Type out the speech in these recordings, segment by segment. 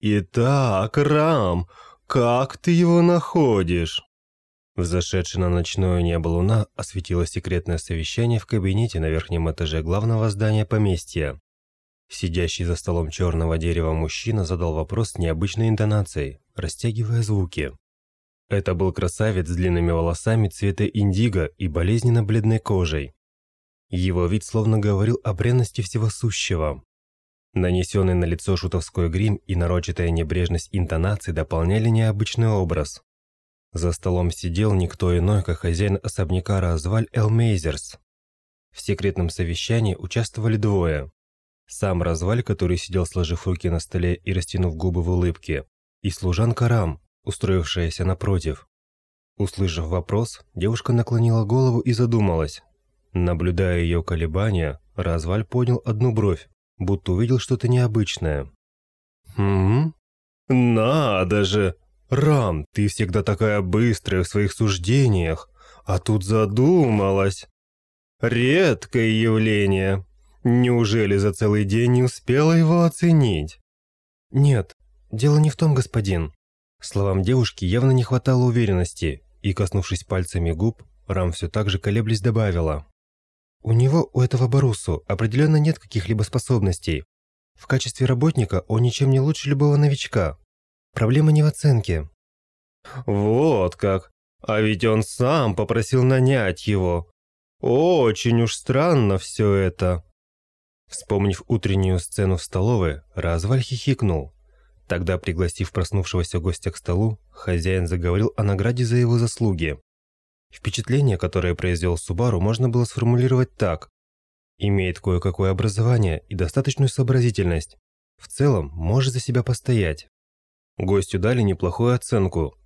Итак, Рам, как ты его находишь? Взошедшая на ночное небо луна осветила секретное совещание в кабинете на верхнем этаже главного здания поместья. Сидящий за столом черного дерева мужчина задал вопрос с необычной интонацией, растягивая звуки. Это был красавец с длинными волосами цвета индиго и болезненно бледной кожей. Его вид словно говорил о бренности всего сущего. Нанесенный на лицо шутовской грим и нарочатая небрежность интонации дополняли необычный образ. За столом сидел никто иной, как хозяин особняка Разваль Элмейзерс. В секретном совещании участвовали двое. Сам Разваль, который сидел сложив руки на столе и растянув губы в улыбке, и служанка Рам, устроившаяся напротив. Услышав вопрос, девушка наклонила голову и задумалась. Наблюдая ее колебания, Разваль поднял одну бровь, будто увидел что-то необычное. «Хм? Надо же! Рам, ты всегда такая быстрая в своих суждениях, а тут задумалась. Редкое явление. Неужели за целый день не успела его оценить? Нет, дело не в том, господин. Словам девушки явно не хватало уверенности, и, коснувшись пальцами губ, Рам все так же колеблясь добавила. У него, у этого Барусу, определенно нет каких-либо способностей. В качестве работника он ничем не лучше любого новичка. Проблема не в оценке. Вот как. А ведь он сам попросил нанять его. Очень уж странно все это. Вспомнив утреннюю сцену в столовой, Разваль хихикнул. Тогда, пригласив проснувшегося гостя к столу, хозяин заговорил о награде за его заслуги. Впечатление, которое произвел Субару, можно было сформулировать так. Имеет кое-какое образование и достаточную сообразительность. В целом, может за себя постоять. Гостю дали неплохую оценку.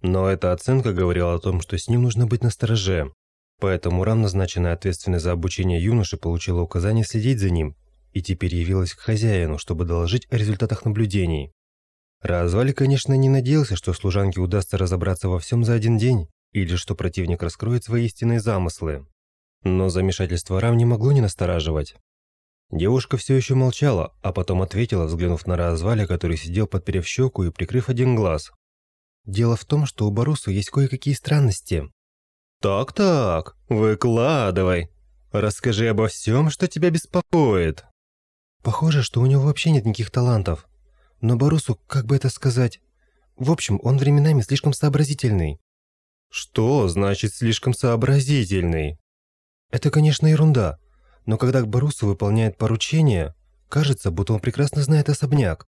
Но эта оценка говорила о том, что с ним нужно быть настороже. Поэтому Рам, назначенная ответственной за обучение юноши, получила указание следить за ним и теперь явилась к хозяину, чтобы доложить о результатах наблюдений. Развали, конечно, не надеялся, что служанке удастся разобраться во всем за один день, или что противник раскроет свои истинные замыслы. Но замешательство Рам не могло не настораживать. Девушка все еще молчала, а потом ответила, взглянув на Разваля, который сидел подперев щеку и прикрыв один глаз. «Дело в том, что у Барусу есть кое-какие странности». «Так-так, выкладывай. Расскажи обо всем, что тебя беспокоит». «Похоже, что у него вообще нет никаких талантов. Но Барусу, как бы это сказать... В общем, он временами слишком сообразительный». «Что значит слишком сообразительный?» «Это, конечно, ерунда. Но когда Барусу выполняет поручение, кажется, будто он прекрасно знает особняк.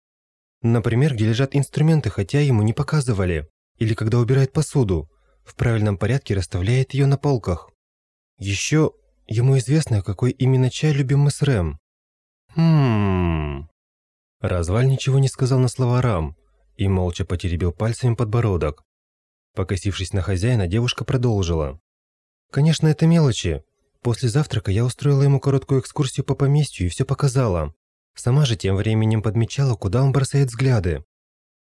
Например, где лежат инструменты, хотя ему не показывали. Или когда убирает посуду, в правильном порядке расставляет ее на полках. Еще ему известно, какой именно чай любим мы с Рэм. Хм. Разваль ничего не сказал на слова Рам и молча потеребил пальцами подбородок. Покосившись на хозяина, девушка продолжила. «Конечно, это мелочи, После завтрака я устроила ему короткую экскурсию по поместью и все показала. Сама же тем временем подмечала, куда он бросает взгляды.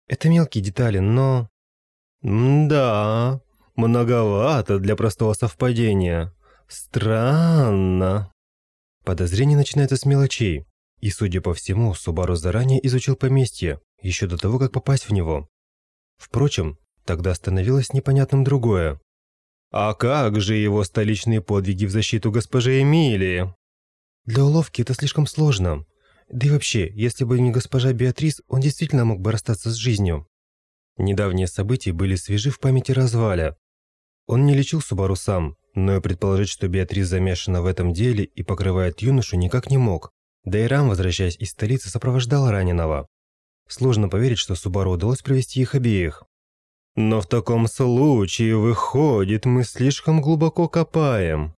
Это мелкие детали, но... «Да, многовато для простого совпадения. Странно». Подозрение начинается с мелочей. И, судя по всему, Субару заранее изучил поместье, еще до того, как попасть в него. Впрочем, тогда становилось непонятным другое. А как же его столичные подвиги в защиту госпожи Эмилии? Для уловки это слишком сложно. Да и вообще, если бы не госпожа Беатрис, он действительно мог бы расстаться с жизнью. Недавние события были свежи в памяти Разваля. Он не лечил Субару сам, но и предположить, что Беатрис замешана в этом деле и покрывает юношу, никак не мог. Да и Рам, возвращаясь из столицы, сопровождал раненого. Сложно поверить, что Субару удалось провести их обеих. Но в таком случае, выходит, мы слишком глубоко копаем.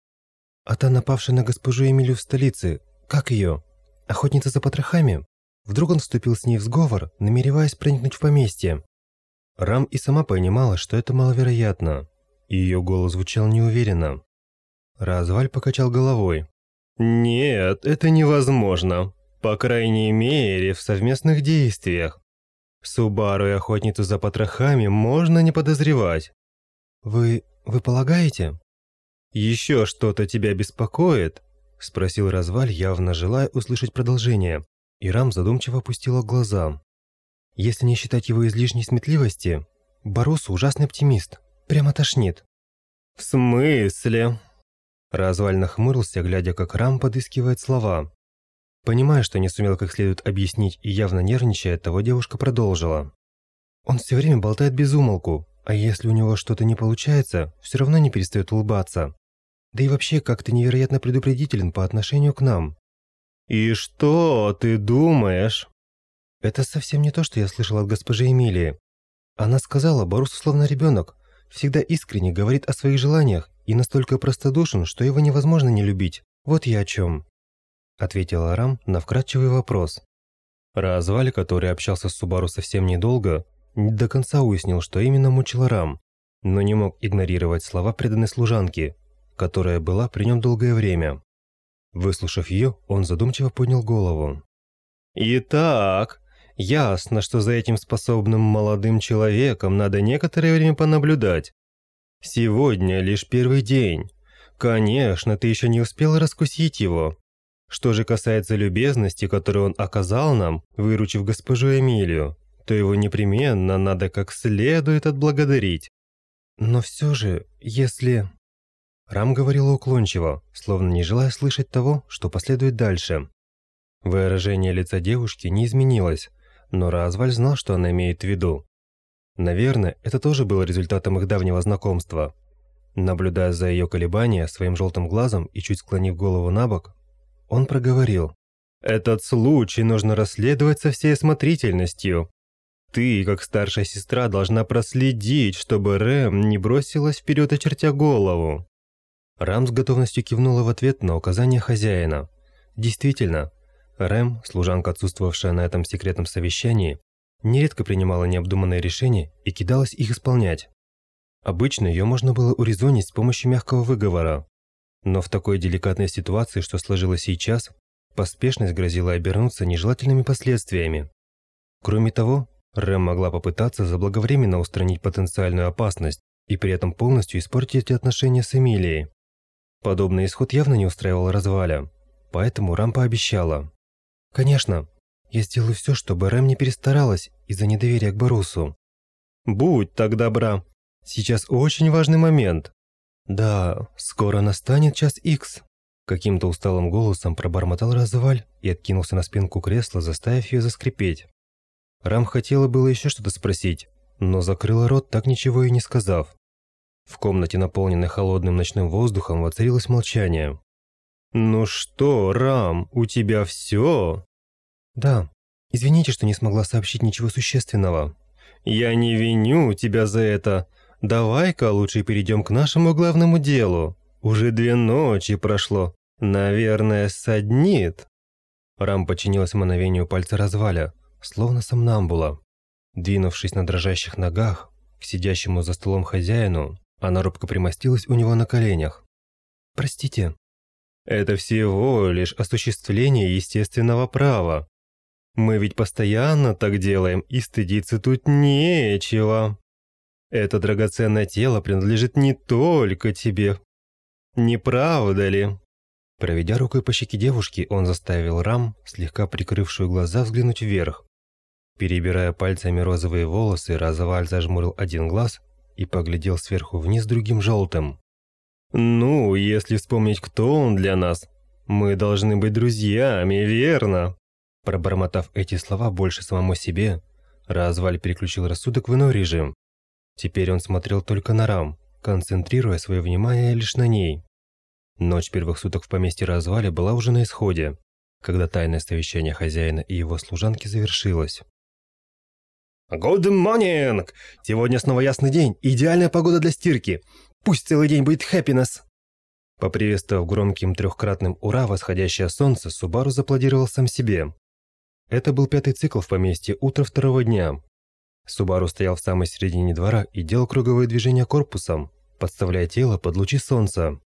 А та напавшая на госпожу Эмилию в столице, как ее? Охотница за потрохами? Вдруг он вступил с ней в сговор, намереваясь проникнуть в поместье? Рам и сама понимала, что это маловероятно, ее голос звучал неуверенно. Разваль покачал головой. «Нет, это невозможно. По крайней мере, в совместных действиях. Субару и охотницу за потрохами можно не подозревать. Вы... вы полагаете? Еще что-то тебя беспокоит? Спросил Разваль, явно желая услышать продолжение. И Рам задумчиво опустила глаза. Если не считать его излишней сметливости, Барус ужасный оптимист. Прямо тошнит. «В смысле?» Разваль нахмурился, глядя, как Рам подыскивает слова. Понимая, что не сумел как следует объяснить и явно нервничая, того девушка продолжила. Он все время болтает без умолку, а если у него что-то не получается, все равно не перестает улыбаться. Да и вообще как-то невероятно предупредителен по отношению к нам. «И что ты думаешь?» Это совсем не то, что я слышал от госпожи Эмилии. Она сказала, Борус условно ребенок, всегда искренне говорит о своих желаниях и настолько простодушен, что его невозможно не любить. Вот я о чем. Ответил Арам на вкратчивый вопрос. Разваль, который общался с Субару совсем недолго, не до конца уяснил, что именно мучил Арам, но не мог игнорировать слова преданной служанки, которая была при нем долгое время. Выслушав ее, он задумчиво поднял голову. «Итак, Ясно, что за этим способным молодым человеком надо некоторое время понаблюдать. Сегодня лишь первый день. Конечно, ты еще не успел раскусить его. Что же касается любезности, которую он оказал нам, выручив госпожу Эмилию, то его непременно надо как следует отблагодарить. Но все же, если... Рам говорила уклончиво, словно не желая слышать того, что последует дальше. Выражение лица девушки не изменилось, но Разваль знал, что она имеет в виду. Наверное, это тоже было результатом их давнего знакомства. Наблюдая за ее колебания своим желтым глазом и чуть склонив голову на бок, он проговорил. «Этот случай нужно расследовать со всей осмотрительностью. Ты, как старшая сестра, должна проследить, чтобы Рэм не бросилась вперед, очертя голову». Рам с готовностью кивнула в ответ на указание хозяина. Действительно, Рэм, служанка, отсутствовавшая на этом секретном совещании, нередко принимала необдуманные решения и кидалась их исполнять. Обычно ее можно было урезонить с помощью мягкого выговора. Но в такой деликатной ситуации, что сложилось сейчас, поспешность грозила обернуться нежелательными последствиями. Кроме того, Рэм могла попытаться заблаговременно устранить потенциальную опасность и при этом полностью испортить отношения с Эмилией. Подобный исход явно не устраивал разваля, поэтому Рам пообещала. Конечно, я сделаю все, чтобы Рэм не перестаралась из-за недоверия к Барусу. Будь так добра. Сейчас очень важный момент. Да, скоро настанет час Икс. Каким-то усталым голосом пробормотал Разваль и откинулся на спинку кресла, заставив ее заскрипеть. Рам хотела было еще что-то спросить, но закрыла рот, так ничего и не сказав. В комнате, наполненной холодным ночным воздухом, воцарилось молчание. «Ну что, Рам, у тебя все?» «Да. Извините, что не смогла сообщить ничего существенного». «Я не виню тебя за это. Давай-ка лучше перейдем к нашему главному делу. Уже две ночи прошло. Наверное, саднит». Рам подчинилась мановению пальца разваля, словно сомнамбула. Двинувшись на дрожащих ногах к сидящему за столом хозяину, она робко примостилась у него на коленях. «Простите», это всего лишь осуществление естественного права. Мы ведь постоянно так делаем, и стыдиться тут нечего. Это драгоценное тело принадлежит не только тебе. Не правда ли? Проведя рукой по щеке девушки, он заставил Рам, слегка прикрывшую глаза, взглянуть вверх. Перебирая пальцами розовые волосы, Розоваль зажмурил один глаз и поглядел сверху вниз другим желтым. «Ну, если вспомнить, кто он для нас, мы должны быть друзьями, верно?» Пробормотав эти слова больше самому себе, Разваль переключил рассудок в иной режим. Теперь он смотрел только на Рам, концентрируя свое внимание лишь на ней. Ночь первых суток в поместье Разваля была уже на исходе, когда тайное совещание хозяина и его служанки завершилось. «Good morning! Сегодня снова ясный день, идеальная погода для стирки. Пусть целый день будет хэппинес!» Поприветствовав громким трехкратным «Ура!» восходящее солнце, Субару заплодировал сам себе. Это был пятый цикл в поместье утро второго дня. Субару стоял в самой середине двора и делал круговые движения корпусом, подставляя тело под лучи солнца.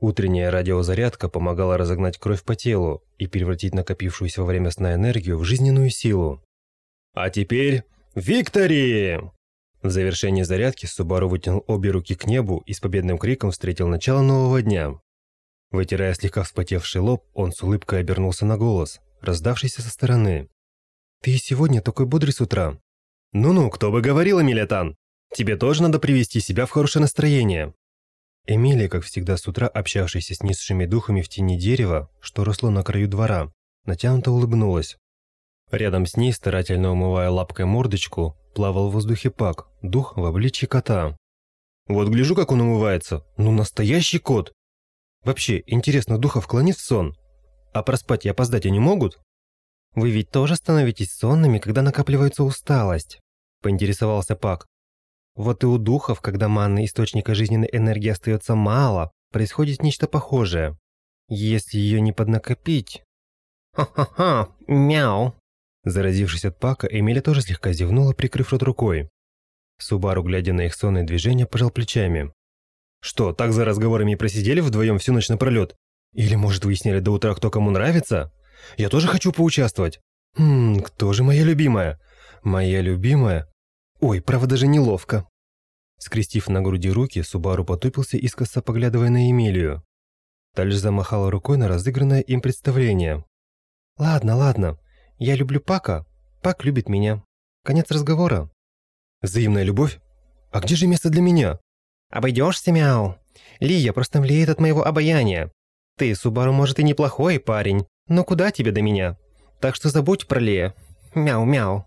Утренняя радиозарядка помогала разогнать кровь по телу и превратить накопившуюся во время сна энергию в жизненную силу. «А теперь Виктори!» В завершении зарядки Субару вытянул обе руки к небу и с победным криком встретил начало нового дня. Вытирая слегка вспотевший лоб, он с улыбкой обернулся на голос, раздавшийся со стороны. Ты сегодня такой бодрый с утра. Ну-ну, кто бы говорил, Эмилия Тебе тоже надо привести себя в хорошее настроение. Эмилия, как всегда с утра общавшаяся с низшими духами в тени дерева, что росло на краю двора, натянуто улыбнулась. Рядом с ней, старательно умывая лапкой мордочку, плавал в воздухе Пак, дух в обличье кота. Вот гляжу, как он умывается. Ну, настоящий кот. Вообще, интересно, духов клонит в сон? А проспать и опоздать они могут? Вы ведь тоже становитесь сонными, когда накапливается усталость? Поинтересовался Пак. Вот и у духов, когда манны источника жизненной энергии остается мало, происходит нечто похожее. Если ее не поднакопить... Ха-ха-ха, мяу. Заразившись от Пака, Эмиля тоже слегка зевнула, прикрыв рот рукой. Субару, глядя на их сонные движения, пожал плечами. «Что, так за разговорами и просидели вдвоем всю ночь напролет? Или, может, выяснили до утра, кто кому нравится? Я тоже хочу поучаствовать. Хм, кто же моя любимая? Моя любимая? Ой, право даже неловко». Скрестив на груди руки, Субару потупился искоса, поглядывая на Эмилию. Та лишь замахала рукой на разыгранное им представление. «Ладно, ладно. Я люблю Пака. Пак любит меня. Конец разговора». Взаимная любовь? А где же место для меня? Обойдешься, мяу. Лия просто млеет от моего обаяния. Ты, Субару, может, и неплохой парень, но куда тебе до меня? Так что забудь про Лия. Мяу-мяу.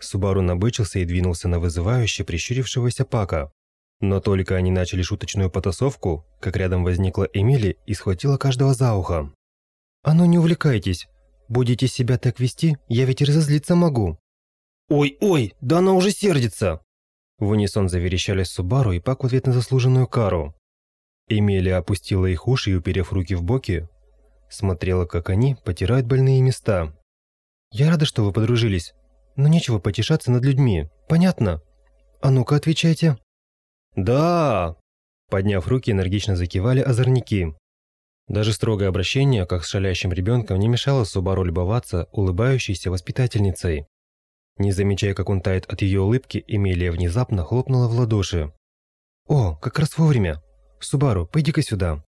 Субару набычился и двинулся на вызывающе прищурившегося Пака. Но только они начали шуточную потасовку, как рядом возникла Эмили и схватила каждого за ухо. «А ну не увлекайтесь. Будете себя так вести, я ведь разозлиться могу. «Ой-ой, да она уже сердится!» В унисон заверещали Субару и Пак в ответ на заслуженную кару. Эмилия опустила их уши и, уперев руки в боки, смотрела, как они потирают больные места. «Я рада, что вы подружились, но нечего потешаться над людьми, понятно? А ну-ка, отвечайте!» «Да!» Подняв руки, энергично закивали озорники. Даже строгое обращение, как с шалящим ребенком, не мешало Субару любоваться улыбающейся воспитательницей. Не замечая, как он тает от ее улыбки, Эмилия внезапно хлопнула в ладоши. «О, как раз вовремя! Субару, пойди-ка сюда!»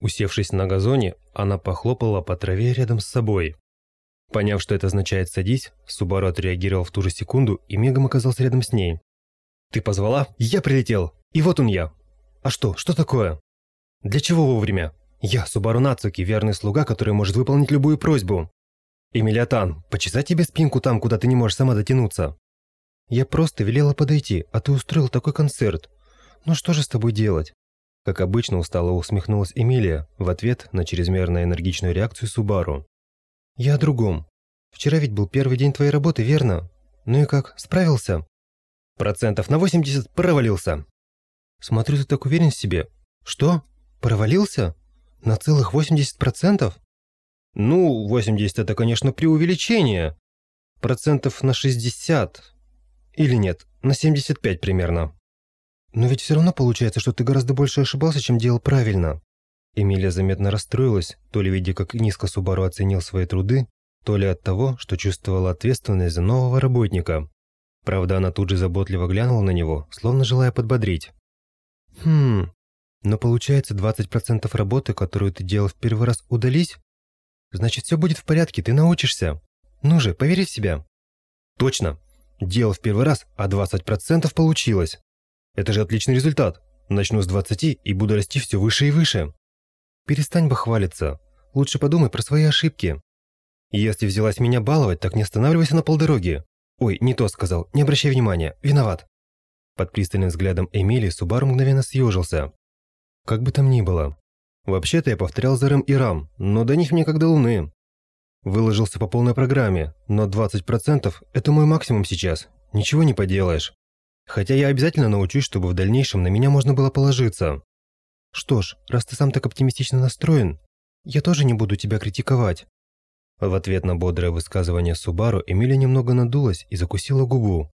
Усевшись на газоне, она похлопала по траве рядом с собой. Поняв, что это означает «садись», Субару отреагировал в ту же секунду и мигом оказался рядом с ней. «Ты позвала? Я прилетел! И вот он я! А что, что такое? Для чего вовремя? Я Субару Нацуки, верный слуга, который может выполнить любую просьбу. «Эмилиатан, почесать тебе спинку там, куда ты не можешь сама дотянуться?» «Я просто велела подойти, а ты устроил такой концерт. Ну что же с тобой делать?» Как обычно устало усмехнулась Эмилия в ответ на чрезмерно энергичную реакцию Субару. «Я о другом. Вчера ведь был первый день твоей работы, верно? Ну и как, справился?» «Процентов на 80 провалился». «Смотрю, ты так уверен в себе. Что? Провалился? На целых 80%? Ну, 80 это, конечно, преувеличение. Процентов на 60. Или нет, на 75 примерно. Но ведь все равно получается, что ты гораздо больше ошибался, чем делал правильно. Эмилия заметно расстроилась, то ли видя, как низко Субару оценил свои труды, то ли от того, что чувствовала ответственность за нового работника. Правда, она тут же заботливо глянула на него, словно желая подбодрить. «Хм, но получается 20% работы, которую ты делал в первый раз, удались? Значит, все будет в порядке, ты научишься. Ну же, поверь в себя. Точно. Делал в первый раз, а 20% получилось. Это же отличный результат. Начну с 20 и буду расти все выше и выше. Перестань бахвалиться. Лучше подумай про свои ошибки. Если взялась меня баловать, так не останавливайся на полдороги. Ой, не то сказал, не обращай внимания, виноват. Под пристальным взглядом Эмили Субару мгновенно съежился. Как бы там ни было, Вообще-то я повторял за Рэм и Рам, но до них мне как до Луны. Выложился по полной программе, но 20% – это мой максимум сейчас. Ничего не поделаешь. Хотя я обязательно научусь, чтобы в дальнейшем на меня можно было положиться. Что ж, раз ты сам так оптимистично настроен, я тоже не буду тебя критиковать. В ответ на бодрое высказывание Субару Эмилия немного надулась и закусила губу.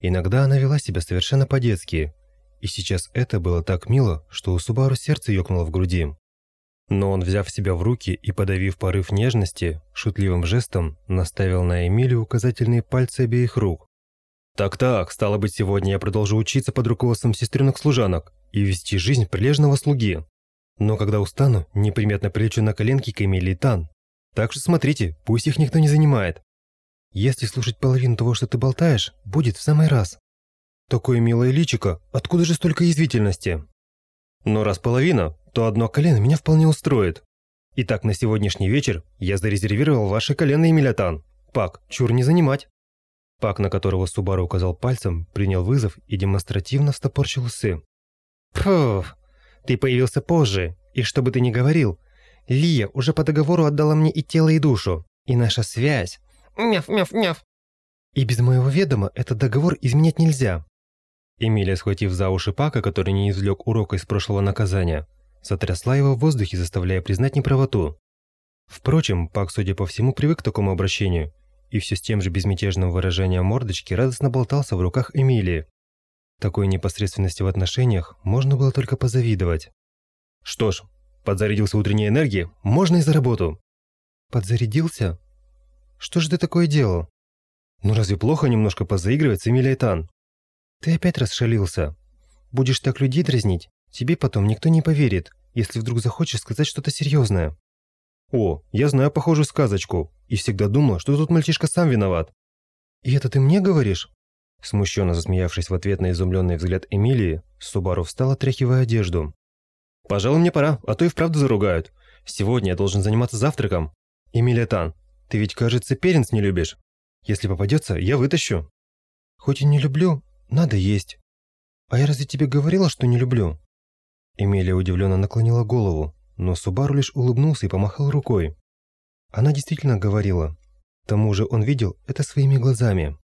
Иногда она вела себя совершенно по-детски, и сейчас это было так мило, что у Субару сердце ёкнуло в груди. Но он, взяв себя в руки и подавив порыв нежности, шутливым жестом наставил на Эмилию указательные пальцы обеих рук. «Так-так, стало быть, сегодня я продолжу учиться под руководством сестренок служанок и вести жизнь прилежного слуги. Но когда устану, неприметно прилечу на коленки к Эмилии Тан. Так что смотрите, пусть их никто не занимает». Если слушать половину того, что ты болтаешь, будет в самый раз. Такое милое личико, откуда же столько язвительности? Но раз половина, то одно колено меня вполне устроит. Итак, на сегодняшний вечер я зарезервировал ваши колено, Эмилятан. Пак, чур не занимать. Пак, на которого Субару указал пальцем, принял вызов и демонстративно встопорчил усы. Пф, ты появился позже, и что бы ты ни говорил, Лия уже по договору отдала мне и тело, и душу, и наша связь. Мяв, мяв, мяв. И без моего ведома этот договор изменять нельзя. Эмилия, схватив за уши Пака, который не извлек урока из прошлого наказания, сотрясла его в воздухе, заставляя признать неправоту. Впрочем, Пак, судя по всему, привык к такому обращению, и все с тем же безмятежным выражением мордочки радостно болтался в руках Эмилии. Такой непосредственности в отношениях можно было только позавидовать. Что ж, подзарядился утренней энергией, можно и за работу. Подзарядился? Что же ты такое делал? Ну разве плохо немножко позаигрывать с Эмилией Тан? Ты опять расшалился. Будешь так людей дразнить, тебе потом никто не поверит, если вдруг захочешь сказать что-то серьезное. О, я знаю похожую сказочку, и всегда думала, что тут мальчишка сам виноват. И это ты мне говоришь? Смущенно засмеявшись в ответ на изумленный взгляд Эмилии, Субару встал, отряхивая одежду. «Пожалуй, мне пора, а то и вправду заругают. Сегодня я должен заниматься завтраком. Эмилия Тан, ты ведь, кажется, перенс не любишь. Если попадется, я вытащу». «Хоть и не люблю, надо есть. А я разве тебе говорила, что не люблю?» Эмилия удивленно наклонила голову, но Субару лишь улыбнулся и помахал рукой. Она действительно говорила. К тому же он видел это своими глазами.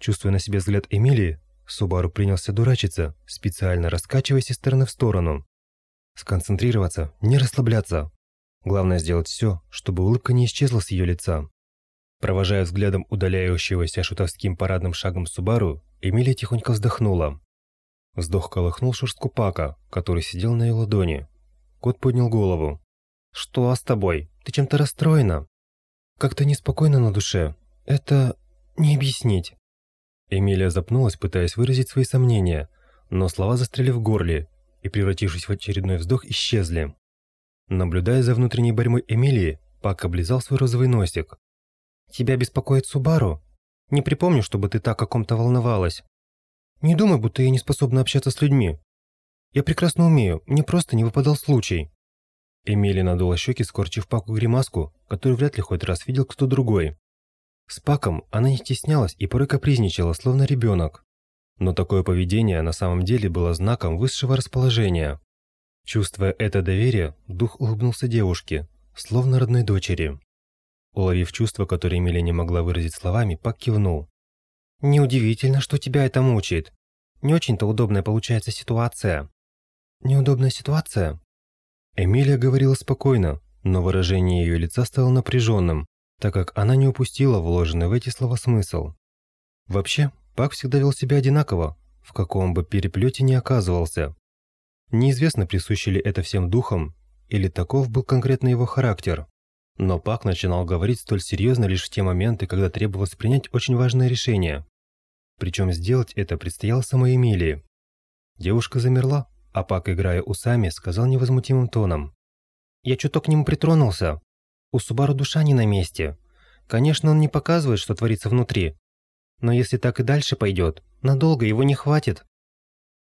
Чувствуя на себе взгляд Эмилии, Субару принялся дурачиться, специально раскачиваясь из стороны в сторону. Сконцентрироваться, не расслабляться. Главное сделать все, чтобы улыбка не исчезла с ее лица. Провожая взглядом удаляющегося шутовским парадным шагом Субару, Эмилия тихонько вздохнула. Вздох колыхнул шерстку Пака, который сидел на ее ладони. Кот поднял голову. «Что с тобой? Ты чем-то расстроена?» «Как-то неспокойно на душе. Это... не объяснить». Эмилия запнулась, пытаясь выразить свои сомнения, но слова застряли в горле и, превратившись в очередной вздох, исчезли. Наблюдая за внутренней борьбой Эмилии, Пак облизал свой розовый носик. «Тебя беспокоит Субару? Не припомню, чтобы ты так о ком-то волновалась. Не думай, будто я не способна общаться с людьми. Я прекрасно умею, мне просто не выпадал случай». Эмилия надула щеки, скорчив Паку гримаску, которую вряд ли хоть раз видел кто другой. С Паком она не стеснялась и порой капризничала, словно ребенок. Но такое поведение на самом деле было знаком высшего расположения. Чувствуя это доверие, дух улыбнулся девушке, словно родной дочери. Уловив чувство, которое Эмилия не могла выразить словами, Пак кивнул. «Неудивительно, что тебя это мучает. Не очень-то удобная получается ситуация». «Неудобная ситуация?» Эмилия говорила спокойно, но выражение ее лица стало напряженным, так как она не упустила вложенный в эти слова смысл. Вообще, Пак всегда вел себя одинаково, в каком бы переплете ни оказывался. Неизвестно, присущи ли это всем духам, или таков был конкретно его характер. Но Пак начинал говорить столь серьезно лишь в те моменты, когда требовалось принять очень важное решение. Причем сделать это предстояло самой Эмилии. Девушка замерла, а Пак, играя усами, сказал невозмутимым тоном. «Я чуток к нему притронулся. У Субару душа не на месте. Конечно, он не показывает, что творится внутри. Но если так и дальше пойдет, надолго его не хватит.